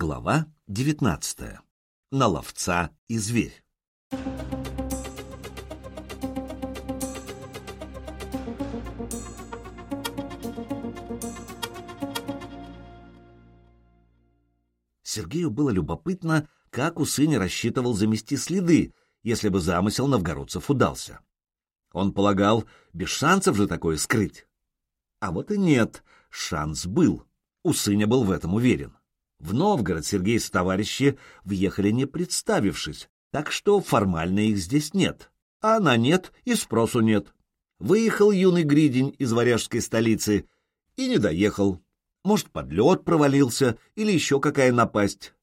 Глава 19. На ловца и зверь. Сергею было любопытно, как Усынь рассчитывал замести следы, если бы замысел новгородцев удался. Он полагал, без шансов же такое скрыть. А вот и нет, шанс был. Усыня был в этом уверен. В Новгород Сергей с товарищи въехали не представившись, так что формально их здесь нет. А она нет и спросу нет. Выехал юный Гридень из варяжской столицы и не доехал. Может, под лед провалился или еще какая напасть.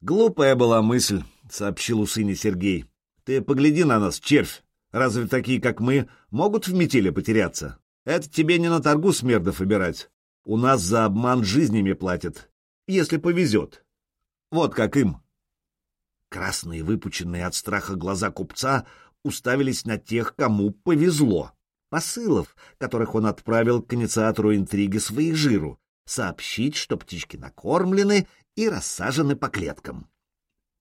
«Глупая была мысль», — сообщил у сыне Сергей. «Ты погляди на нас, червь. Разве такие, как мы, могут в метели потеряться? Это тебе не на торгу смердов выбирать. У нас за обман жизнями платят, если повезет. Вот как им». Красные, выпученные от страха глаза купца уставились на тех, кому повезло. Посылов, которых он отправил к инициатору интриги своих жиру, сообщить, что птички накормлены и рассажены по клеткам.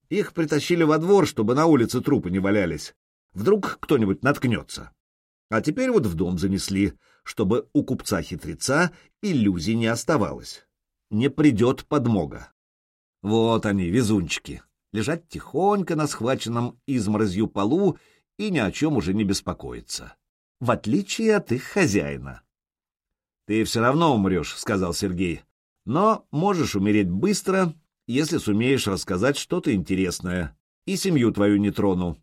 Их притащили во двор, чтобы на улице трупы не валялись. Вдруг кто-нибудь наткнется. А теперь вот в дом занесли, чтобы у купца-хитреца иллюзий не оставалось. Не придет подмога. Вот они, везунчики, лежат тихонько на схваченном изморозью полу и ни о чем уже не беспокоиться. В отличие от их хозяина. «Ты все равно умрешь», — сказал Сергей. «Но можешь умереть быстро, если сумеешь рассказать что-то интересное, и семью твою не трону.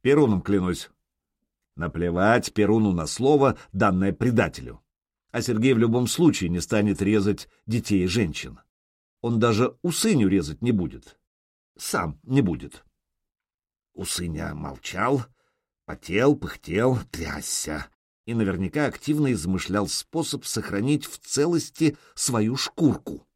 Перуном клянусь». Наплевать Перуну на слово, данное предателю. А Сергей в любом случае не станет резать детей и женщин. Он даже Усыню резать не будет. Сам не будет. Усыня молчал, потел, пыхтел, трясся и наверняка активно измышлял способ сохранить в целости свою шкурку.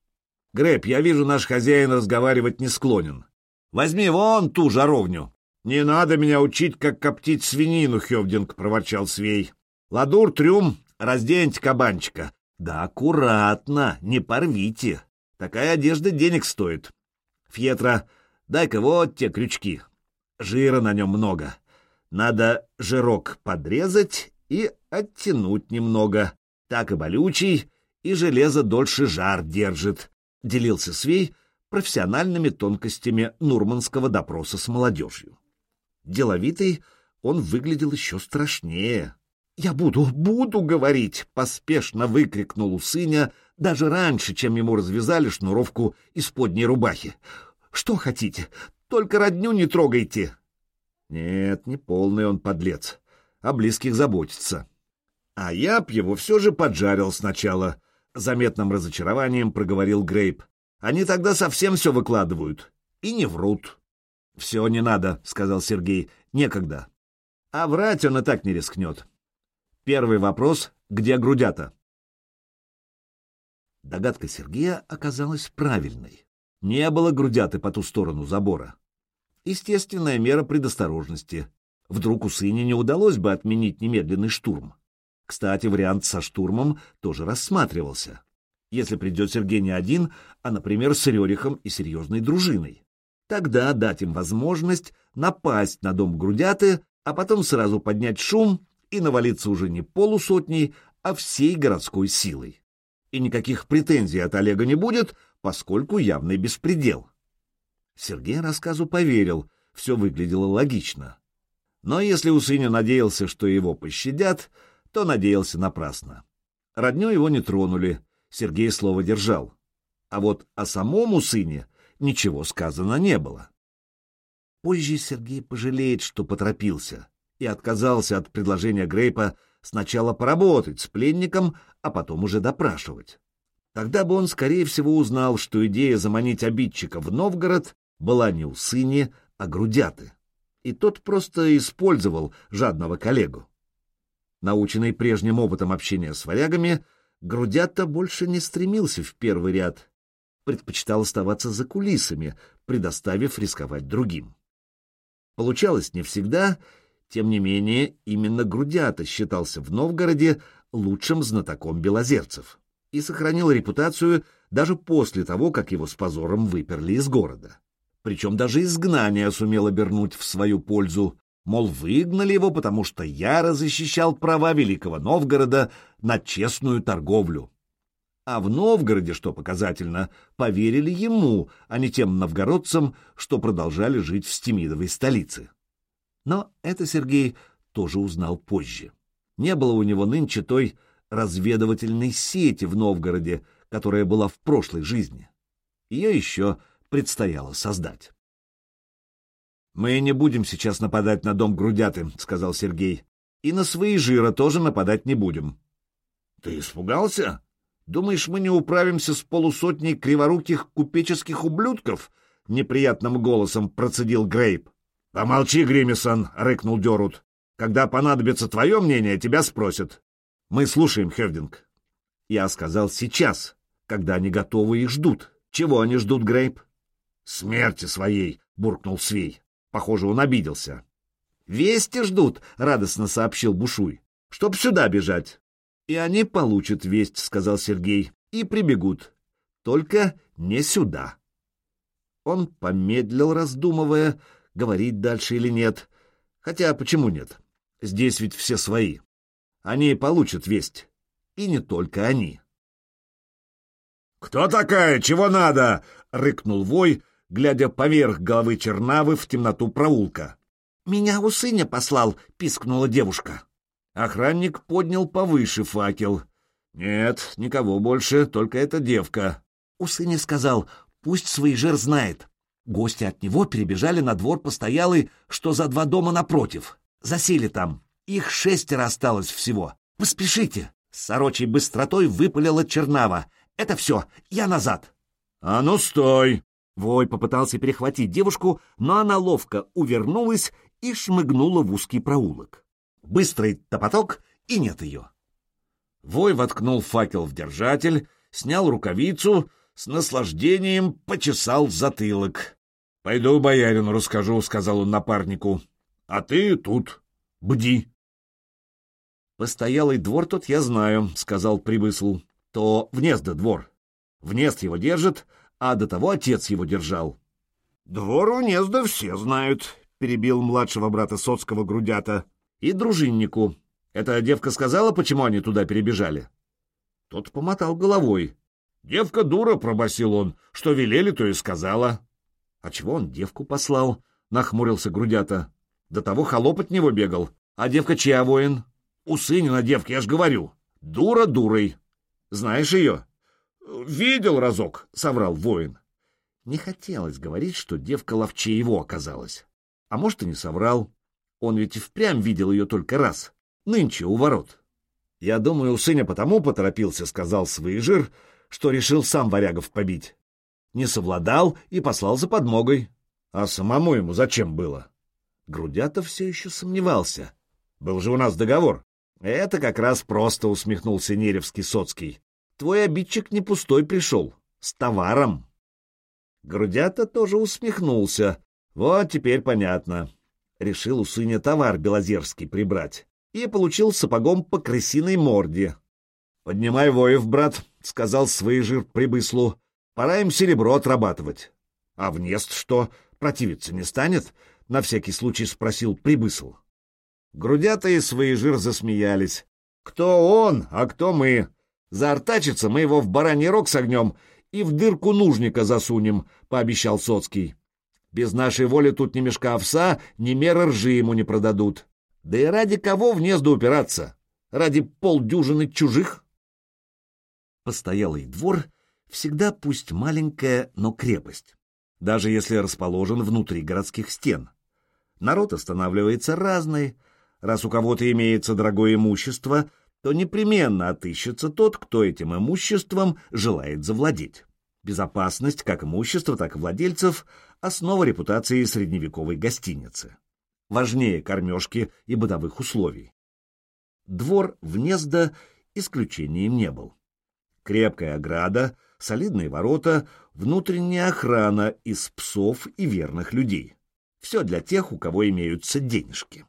«Грэб, я вижу, наш хозяин разговаривать не склонен. Возьми вон ту жаровню!» «Не надо меня учить, как коптить свинину, Хевдинг», — проворчал Свей. «Ладур, трюм, разденьте кабанчика». «Да аккуратно, не порвите. Такая одежда денег стоит. Фьетра, дай-ка вот те крючки. Жира на нем много. Надо жирок подрезать и оттянуть немного. Так и болючий, и железо дольше жар держит, — делился Свей профессиональными тонкостями нурманского допроса с молодежью. Деловитый он выглядел еще страшнее. «Я буду, буду говорить!» — поспешно выкрикнул у сыня, даже раньше, чем ему развязали шнуровку из подней рубахи. «Что хотите? Только родню не трогайте!» Нет, не полный он подлец о близких заботится. А я б его все же поджарил сначала, — заметным разочарованием проговорил Грейп. Они тогда совсем все выкладывают и не врут. — Все не надо, — сказал Сергей, — некогда. А врать он и так не рискнет. Первый вопрос — где грудята? Догадка Сергея оказалась правильной. Не было грудяты по ту сторону забора. Естественная мера предосторожности. Вдруг у сыне не удалось бы отменить немедленный штурм. Кстати, вариант со штурмом тоже рассматривался. Если придет Сергей не один, а, например, с Рерихом и серьезной дружиной. Тогда дать им возможность напасть на дом Грудяты, а потом сразу поднять шум и навалиться уже не полусотней, а всей городской силой. И никаких претензий от Олега не будет, поскольку явный беспредел. Сергей рассказу поверил, все выглядело логично. Но если Усыня надеялся, что его пощадят, то надеялся напрасно. Родню его не тронули, Сергей слово держал. А вот о самом Усыне ничего сказано не было. Позже Сергей пожалеет, что поторопился, и отказался от предложения Грейпа сначала поработать с пленником, а потом уже допрашивать. Тогда бы он, скорее всего, узнал, что идея заманить обидчика в Новгород была не у сыне, а грудяты и тот просто использовал жадного коллегу. Наученный прежним опытом общения с варягами, Грудята больше не стремился в первый ряд, предпочитал оставаться за кулисами, предоставив рисковать другим. Получалось не всегда, тем не менее, именно Грудята считался в Новгороде лучшим знатоком белозерцев. и сохранил репутацию даже после того, как его с позором выперли из города. Причем даже изгнание сумел обернуть в свою пользу, мол, выгнали его, потому что яро защищал права Великого Новгорода на честную торговлю. А в Новгороде, что показательно, поверили ему, а не тем новгородцам, что продолжали жить в Стемидовой столице. Но это Сергей тоже узнал позже. Не было у него нынче той разведывательной сети в Новгороде, которая была в прошлой жизни. Ее еще предстояло создать. «Мы не будем сейчас нападать на дом Грудяты», — сказал Сергей. «И на свои жира тоже нападать не будем». «Ты испугался? Думаешь, мы не управимся с полусотней криворуких купеческих ублюдков?» — неприятным голосом процедил Грейп. «Помолчи, Гримисон», — рыкнул Дерут. «Когда понадобится твое мнение, тебя спросят. Мы слушаем, Хевдинг». Я сказал «сейчас», когда они готовы и ждут. Чего они ждут, Грейп? «Смерти своей», — буркнул Свей. Похоже, он обиделся. «Вести ждут», — радостно сообщил Бушуй, — «чтоб сюда бежать». «И они получат весть», — сказал Сергей, — «и прибегут. Только не сюда». Он помедлил, раздумывая, говорить дальше или нет. Хотя почему нет? Здесь ведь все свои. Они получат весть. И не только они. «Кто такая? Чего надо?» — рыкнул Вой, глядя поверх головы Чернавы в темноту проулка. «Меня у сыня послал», — пискнула девушка. Охранник поднял повыше факел. «Нет, никого больше, только эта девка». У сыня сказал, пусть Своежер знает. Гости от него перебежали на двор постоялый, что за два дома напротив. Засели там. Их шестеро осталось всего. Поспешите. С сорочей быстротой выпалила Чернава. Это все, я назад. — А ну стой! Вой попытался перехватить девушку, но она ловко увернулась и шмыгнула в узкий проулок. Быстрый топоток, и нет ее. Вой воткнул факел в держатель, снял рукавицу, с наслаждением почесал затылок. — Пойду боярину расскажу, — сказал он напарнику. — А ты тут. Бди. — Постоялый двор тут я знаю, — сказал Прибысл. — То внезда двор. Внезд его держит, а до того отец его держал. — Двор Унезда все знают, — перебил младшего брата Соцкого грудята. — И дружиннику. Эта девка сказала, почему они туда перебежали? Тот помотал головой. — Девка дура, — пробасил он, — что велели, то и сказала. — А чего он девку послал? — нахмурился грудята. — До того холоп от него бегал. А девка чья воин? — У сынина девки, я ж говорю. Дура дурой. Знаешь ее? «Видел разок», — соврал воин. Не хотелось говорить, что девка ловче его оказалась. А может, и не соврал. Он ведь и впрямь видел ее только раз. Нынче у ворот. «Я думаю, у сыня потому поторопился», — сказал Свыжир, что решил сам варягов побить. Не совладал и послал за подмогой. А самому ему зачем было? Грудятов все еще сомневался. Был же у нас договор. Это как раз просто усмехнулся Неревский-Соцкий. Твой обидчик не пустой пришел, с товаром. Грудята тоже усмехнулся. Вот теперь понятно. Решил у сыня товар белозерский прибрать и получил сапогом по крысиной морде. — Поднимай воев, брат, — сказал Свыжир прибыслу. — Пора им серебро отрабатывать. — А внест что, противиться не станет? — на всякий случай спросил прибысл. И Свыжир засмеялись. — Кто он, а кто мы? Заортачится, мы его в бараний рог согнем и в дырку нужника засунем, — пообещал Соцкий. Без нашей воли тут ни мешка овса, ни меры ржи ему не продадут. Да и ради кого в гнездо упираться? Ради полдюжины чужих? Постоялый двор всегда пусть маленькая, но крепость, даже если расположен внутри городских стен. Народ останавливается разный. Раз у кого-то имеется дорогое имущество — то непременно отыщется тот, кто этим имуществом желает завладеть. Безопасность как имущества, так и владельцев – основа репутации средневековой гостиницы. Важнее кормежки и бытовых условий. Двор Внезда исключением не был. Крепкая ограда, солидные ворота, внутренняя охрана из псов и верных людей. Все для тех, у кого имеются денежки.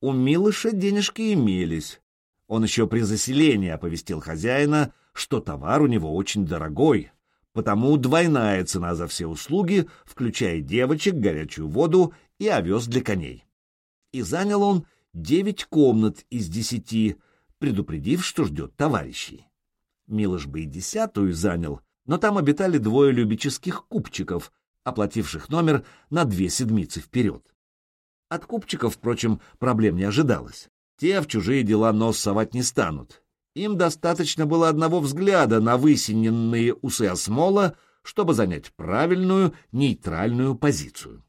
У Милыша денежки имелись, он еще при заселении оповестил хозяина, что товар у него очень дорогой, потому двойная цена за все услуги, включая девочек, горячую воду и овес для коней. И занял он девять комнат из десяти, предупредив, что ждет товарищей. Милош бы и десятую занял, но там обитали двое любических купчиков, оплативших номер на две седмицы вперед. От купчиков, впрочем, проблем не ожидалось. Те в чужие дела нос совать не станут. Им достаточно было одного взгляда на высиненные усы осмола, чтобы занять правильную, нейтральную позицию.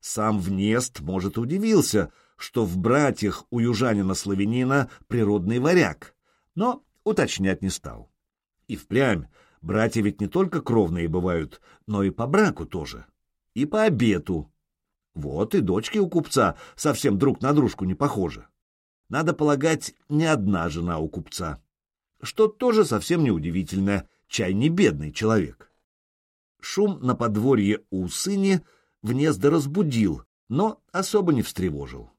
Сам Внест, может, удивился, что в братьях у южанина-славянина природный варяг, но уточнять не стал. И впрямь, братья ведь не только кровные бывают, но и по браку тоже, и по обету. Вот и дочки у купца совсем друг на дружку не похожи. Надо полагать, не одна жена у купца. Что тоже совсем неудивительно, чай не бедный человек. Шум на подворье у сыни внезда разбудил, но особо не встревожил.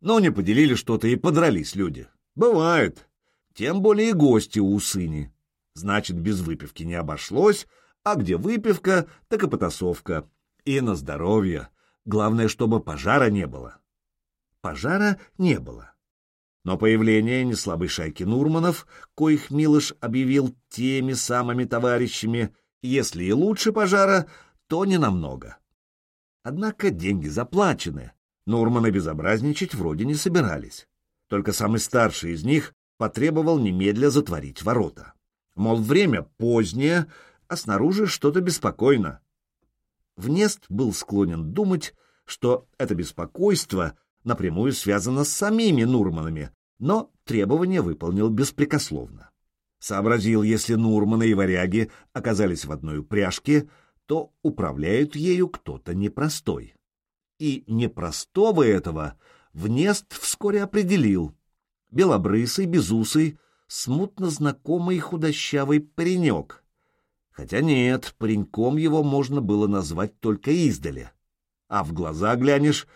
Но не поделили что-то и подрались люди. Бывает. Тем более гости у сыни. Значит, без выпивки не обошлось, а где выпивка, так и потасовка. И на здоровье. Главное, чтобы пожара не было. Пожара не было. Но появление неслабой шайки Нурманов, коих Милош объявил теми самыми товарищами, если и лучше пожара, то не намного. Однако деньги заплачены. Нурманы безобразничать вроде не собирались. Только самый старший из них потребовал немедля затворить ворота. Мол, время позднее, а снаружи что-то беспокойно. Внест был склонен думать, что это беспокойство напрямую связано с самими Нурманами, но требование выполнил беспрекословно. Сообразил, если Нурманы и варяги оказались в одной упряжке, то управляют ею кто-то непростой. И непростого этого Внест вскоре определил. Белобрысый, безусый, смутно знакомый худощавый паренек. Хотя нет, пареньком его можно было назвать только издали. А в глаза глянешь,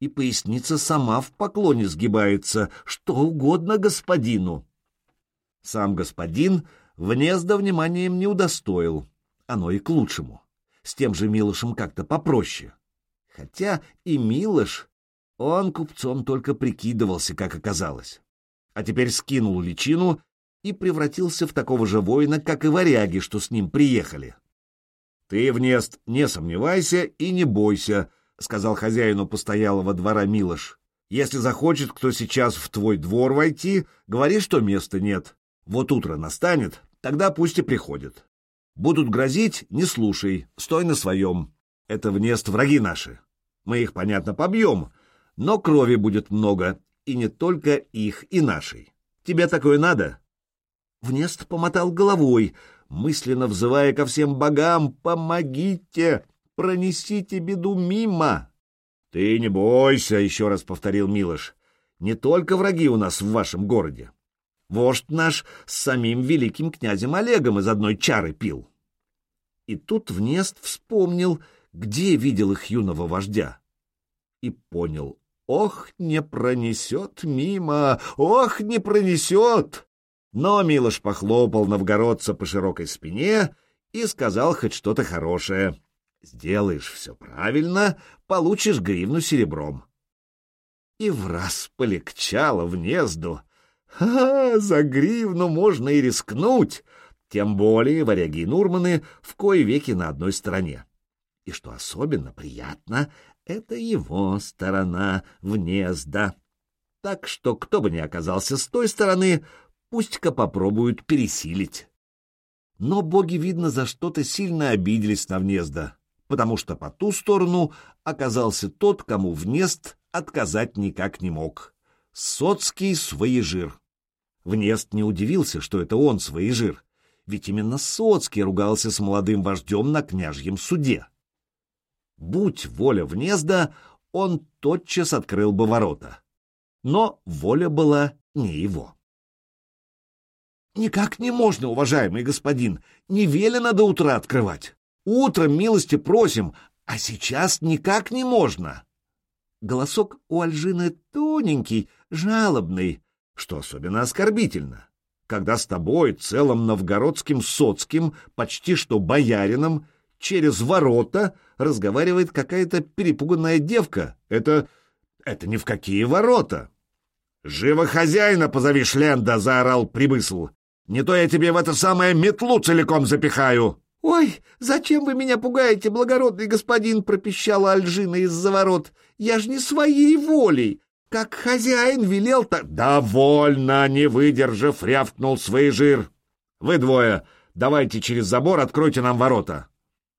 и поясница сама в поклоне сгибается, что угодно господину. Сам господин внезда вниманием не удостоил, оно и к лучшему. С тем же Милошем как-то попроще. Хотя и Милош, он купцом только прикидывался, как оказалось. А теперь скинул личину и превратился в такого же воина, как и варяги, что с ним приехали. — Ты, Внест, не сомневайся и не бойся, — сказал хозяину постоялого двора Милош. — Если захочет кто сейчас в твой двор войти, говори, что места нет. Вот утро настанет, тогда пусть и приходит. Будут грозить — не слушай, стой на своем. Это Внест враги наши. Мы их, понятно, побьем, но крови будет много, и не только их, и нашей. Тебе такое надо?» Внест помотал головой, мысленно взывая ко всем богам «Помогите! Пронесите беду мимо!» «Ты не бойся», — еще раз повторил Милош. «Не только враги у нас в вашем городе. Вождь наш с самим великим князем Олегом из одной чары пил». И тут Внест вспомнил, где видел их юного вождя. И понял, ох, не пронесет мимо, ох, не пронесет. Но Милош похлопал новгородца по широкой спине и сказал хоть что-то хорошее. Сделаешь все правильно, получишь гривну серебром. И в полегчало внезду. А, за гривну можно и рискнуть, тем более варяги и Нурманы в кои веки на одной стороне. И что особенно приятно, это его сторона внезда. Так что кто бы ни оказался с той стороны, пусть-ка попробуют пересилить. Но боги, видно, за что-то сильно обиделись на внезда, потому что по ту сторону оказался тот, кому внезд отказать никак не мог. Соцкий своежир. Внезд не удивился, что это он своежир, ведь именно Соцкий ругался с молодым вождем на княжьем суде. Будь воля внезда, он тотчас открыл бы ворота. Но воля была не его. «Никак не можно, уважаемый господин, не велено до утра открывать. Утром милости просим, а сейчас никак не можно». Голосок у Альжины тоненький, жалобный, что особенно оскорбительно. когда с тобой, целым новгородским соцким, почти что боярином, через ворота разговаривает какая-то перепуганная девка. Это... это ни в какие ворота. «Живо хозяина позови, Шленда!» — заорал Прибысл. «Не то я тебе в это самое метлу целиком запихаю!» «Ой, зачем вы меня пугаете, благородный господин?» — пропищала Альжина из-за ворот. «Я ж не своей волей. Как хозяин велел так...» «Довольно!» — не выдержав, рявкнул свой жир. «Вы двое, давайте через забор откройте нам ворота».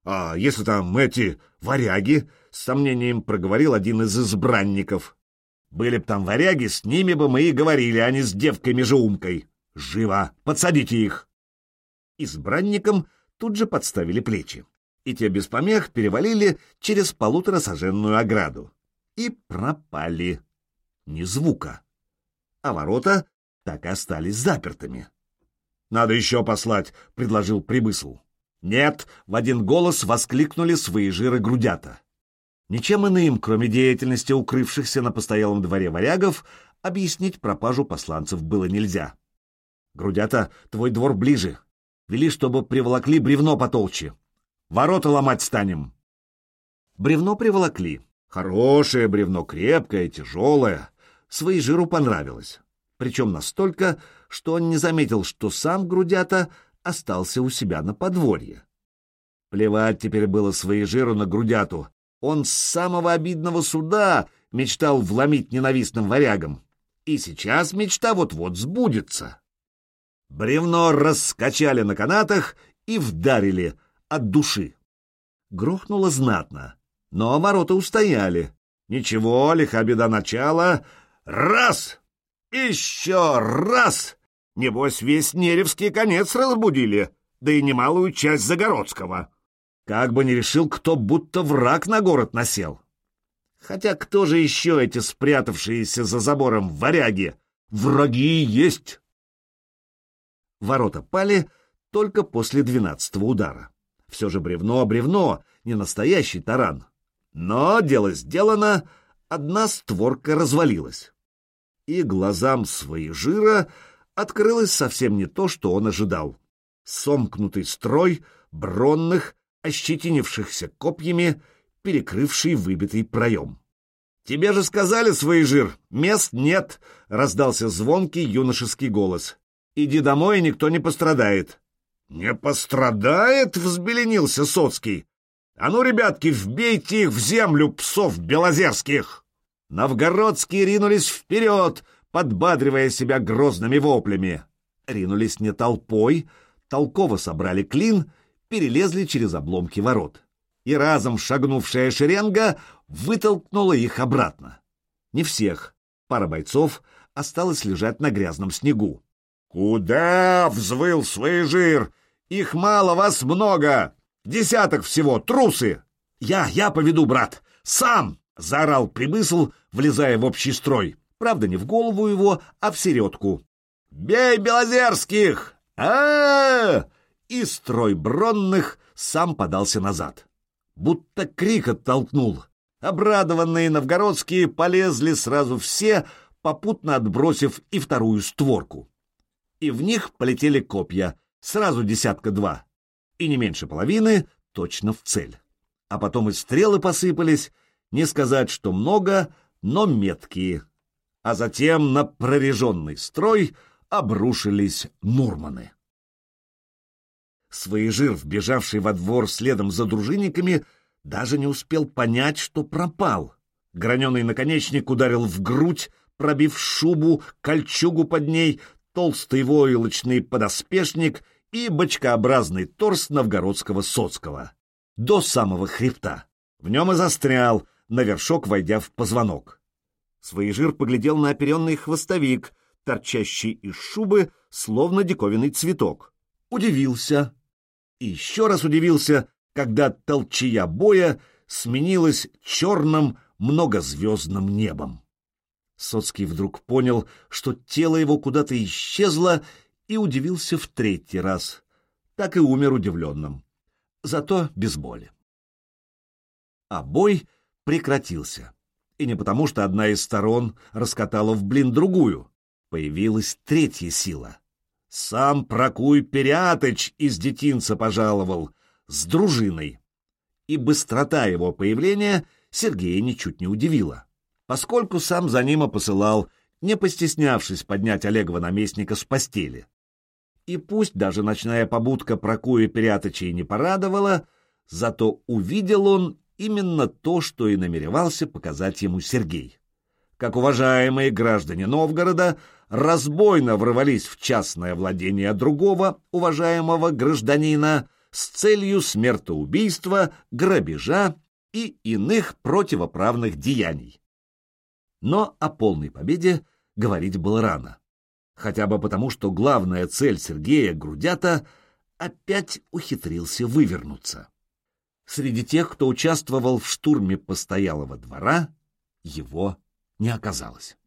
«А если там эти варяги?» — с сомнением проговорил один из избранников. «Были б там варяги, с ними бы мы и говорили, а не с девкой-межеумкой. Живо! Подсадите их!» Избранникам тут же подставили плечи, и те без помех перевалили через полуторасоженную ограду. И пропали. Ни звука. А ворота так и остались запертыми. «Надо еще послать», — предложил Прибысл. «Нет!» — в один голос воскликнули свои жиры грудята. Ничем иным, кроме деятельности укрывшихся на постоялом дворе варягов, объяснить пропажу посланцев было нельзя. «Грудята, твой двор ближе. Вели, чтобы приволокли бревно потолще. Ворота ломать станем. Бревно приволокли. Хорошее бревно, крепкое, тяжелое. Свои жиру понравилось. Причем настолько, что он не заметил, что сам грудята остался у себя на подворье. Плевать теперь было свои жиру на грудяту. Он с самого обидного суда мечтал вломить ненавистным варягам. И сейчас мечта вот-вот сбудется. Бревно раскачали на канатах и вдарили от души. Грохнуло знатно, но ворота устояли. Ничего, лиха беда начала. Раз! Еще раз! Небось, весь Неревский конец разбудили, да и немалую часть Загородского. Как бы не решил, кто будто враг на город насел. Хотя кто же еще эти спрятавшиеся за забором варяги? Враги есть! Ворота пали только после двенадцатого удара. Все же бревно, бревно, не настоящий таран. Но дело сделано, одна створка развалилась. И глазам своей жира открылось совсем не то, что он ожидал. Сомкнутый строй бронных, ощетинившихся копьями, перекрывший выбитый проем. «Тебе же сказали, свой жир, мест нет!» — раздался звонкий юношеский голос. Иди домой, никто не пострадает. — Не пострадает? — взбеленился Соцкий. — А ну, ребятки, вбейте их в землю, псов белозерских! Новгородские ринулись вперед, подбадривая себя грозными воплями. Ринулись не толпой, толково собрали клин, перелезли через обломки ворот. И разом шагнувшая шеренга вытолкнула их обратно. Не всех. Пара бойцов осталась лежать на грязном снегу. «Куда?» — взвыл жир. «Их мало, вас много! Десяток всего, трусы!» «Я, я поведу, брат! Сам!» — заорал Примысл, влезая в общий строй. Правда, не в голову его, а в середку. «Бей Белозерских! а, И строй бронных сам подался назад. Будто крик оттолкнул. Обрадованные новгородские полезли сразу все, попутно отбросив и вторую створку и в них полетели копья, сразу десятка-два, и не меньше половины точно в цель. А потом и стрелы посыпались, не сказать, что много, но меткие. А затем на прореженный строй обрушились Нурманы. Своежир, вбежавший во двор следом за дружинниками, даже не успел понять, что пропал. Граненый наконечник ударил в грудь, пробив шубу, кольчугу под ней, толстый войлочный подоспешник и бочкообразный торс новгородского соцкого. До самого хребта. В нем и застрял, на вершок войдя в позвонок. Своежир поглядел на оперенный хвостовик, торчащий из шубы, словно диковинный цветок. Удивился. И еще раз удивился, когда толчья боя сменилась черным многозвездным небом. Соцкий вдруг понял, что тело его куда-то исчезло, и удивился в третий раз. Так и умер удивленным. Зато без боли. А бой прекратился. И не потому, что одна из сторон раскатала в блин другую. Появилась третья сила. Сам Прокуй Перятыч из детинца пожаловал, с дружиной. И быстрота его появления Сергея ничуть не удивила, поскольку сам за ним посылал, не постеснявшись поднять Олегова наместника с постели. И пусть даже ночная побудка Прокуя Перятыча и не порадовала, зато увидел он именно то, что и намеревался показать ему Сергей. Как уважаемые граждане Новгорода разбойно врывались в частное владение другого уважаемого гражданина с целью смертоубийства, грабежа и иных противоправных деяний. Но о полной победе говорить было рано. Хотя бы потому, что главная цель Сергея Грудята опять ухитрился вывернуться. Среди тех, кто участвовал в штурме постоялого двора, его не оказалось.